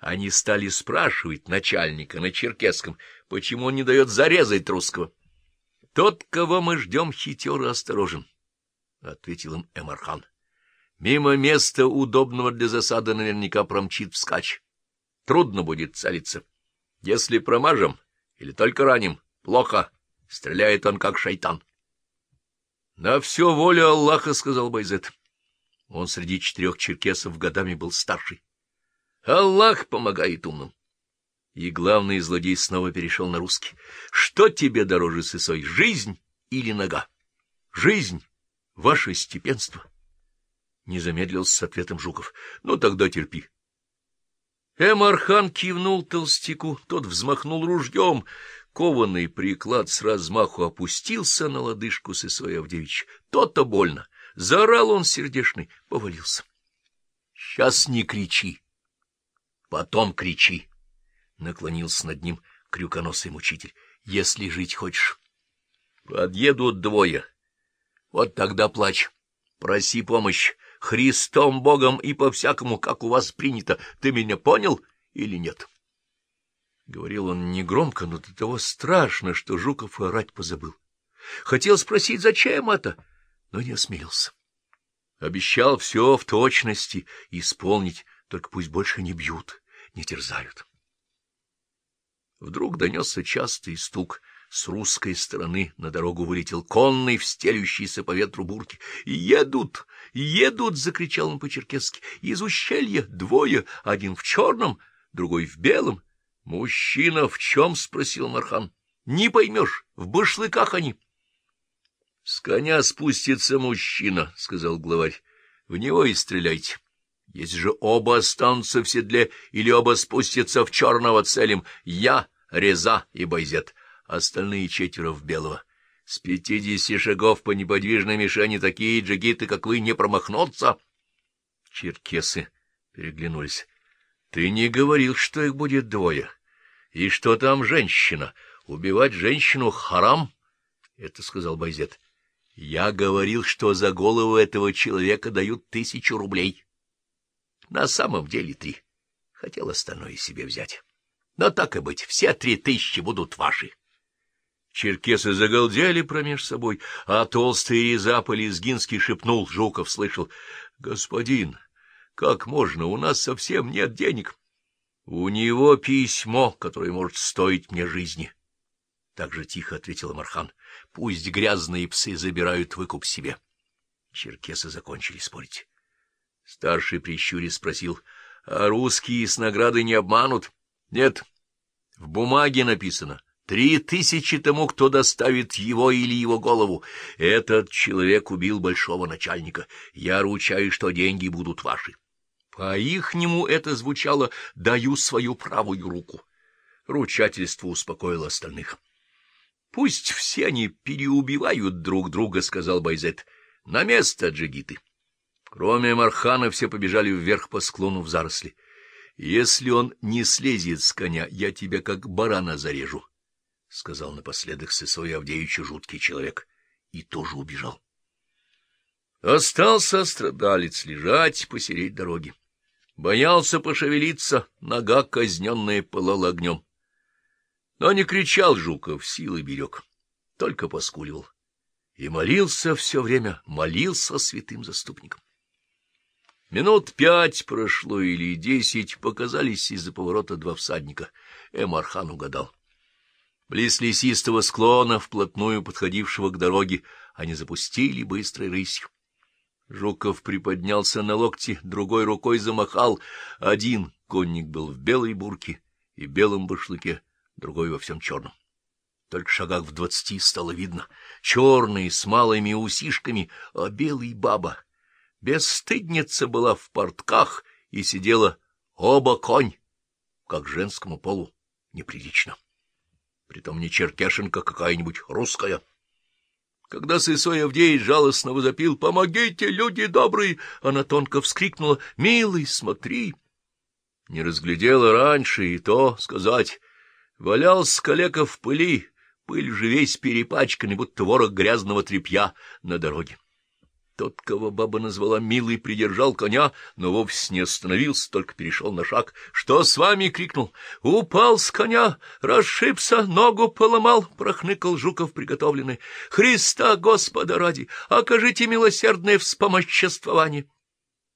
Они стали спрашивать начальника на черкесском, почему он не дает зарезать русского. — Тот, кого мы ждем, хитер и осторожен, — ответил им Эмархан. — Мимо места, удобного для засады, наверняка промчит вскачь. Трудно будет целиться. Если промажем или только раним, плохо. Стреляет он, как шайтан. — На все воля Аллаха, — сказал Байзет. Он среди четырех черкесов годами был старший. Аллах помогает умным. И главный злодей снова перешел на русский. Что тебе дороже, Сысой, жизнь или нога? Жизнь — ваше степенство. Не замедлился с ответом Жуков. Ну, тогда терпи. Эмархан кивнул толстяку, тот взмахнул ружьем. Кованный приклад с размаху опустился на лодыжку Сысоя Авдевич. То-то больно. Заорал он сердешный, повалился. — Сейчас не кричи, Потом кричи. Наклонился над ним крюконосый мучитель. Если жить хочешь. Подъедут двое. Вот тогда плачь. Проси помощь. Христом Богом и по-всякому, как у вас принято. Ты меня понял или нет? Говорил он негромко, но до того страшно, что Жуков орать позабыл. Хотел спросить, зачем это, но не осмелился. Обещал все в точности исполнить, только пусть больше не бьют не терзают. Вдруг донесся частый стук. С русской стороны на дорогу вылетел конный в стелющийся по ветру бурки. «Едут! Едут!» — закричал он по-черкесски. «Из ущелья двое, один в черном, другой в белом». «Мужчина в чем?» — спросил Мархан. «Не поймешь, в башлыках они». «С коня спустится мужчина», — сказал главарь. «В него и стреляйте». Если же оба останутся в седле или оба спустятся в черного целем, я, Реза и Байзет, остальные четверо в белого. С пятидесяти шагов по неподвижной мишени такие джигиты, как вы, не промахнутся. Черкесы переглянулись. — Ты не говорил, что их будет двое. И что там женщина? Убивать женщину — харам? — это сказал Байзет. — Я говорил, что за голову этого человека дают тысячу рублей. — на самом деле три. Хотел остальное себе взять. Но так и быть, все три тысячи будут ваши. Черкесы загалдели промеж собой, а толстый Реза Полизгинский шепнул, Жуков слышал, — Господин, как можно, у нас совсем нет денег. — У него письмо, которое может стоить мне жизни. Так же тихо ответил Мархан. — Пусть грязные псы забирают выкуп себе. Черкесы закончили спорить. Старший прищуре спросил, — А русские с наградой не обманут? — Нет. В бумаге написано. Три тысячи тому, кто доставит его или его голову. Этот человек убил большого начальника. Я ручаюсь, что деньги будут ваши. По-ихнему это звучало «даю свою правую руку». Ручательство успокоило остальных. — Пусть все они переубивают друг друга, — сказал Байзет. — На место, джигиты. — Кроме Мархана все побежали вверх по склону в заросли. — Если он не слезет с коня, я тебя как барана зарежу, — сказал напоследок Сысой Авдеевичу жуткий человек. И тоже убежал. Остался страдалец лежать посередь дороги. Боялся пошевелиться, нога казненная пылала огнем. Но не кричал Жуков, силы берег, только поскуливал. И молился все время, молился святым заступником. Минут пять прошло или десять, показались из-за поворота два всадника. Эмархан угадал. Близ лесистого склона, вплотную подходившего к дороге, они запустили быстрой рысью. Жуков приподнялся на локти, другой рукой замахал. Один конник был в белой бурке и белом башлыке, другой во всем черном. Только шагах в двадцати стало видно. Черный, с малыми усишками, а белый баба — Бесстыдница была в портках и сидела оба конь, как женскому полу неприлично. Притом не черкешенка какая-нибудь русская. Когда Сысой Авдей жалостно возопил «Помогите, люди добрые!», она тонко вскрикнула «Милый, смотри!». Не разглядела раньше и то сказать. Валялся калека в пыли, пыль же весь перепачканный, будто ворог грязного тряпья на дороге. Тот, кого баба назвала милый, придержал коня, но вовсе не остановился, только перешел на шаг. — Что с вами? — крикнул. — Упал с коня, расшибся, ногу поломал, — прохныкал Жуков приготовленный. — Христа Господа ради, окажите милосердное вспомоществование! —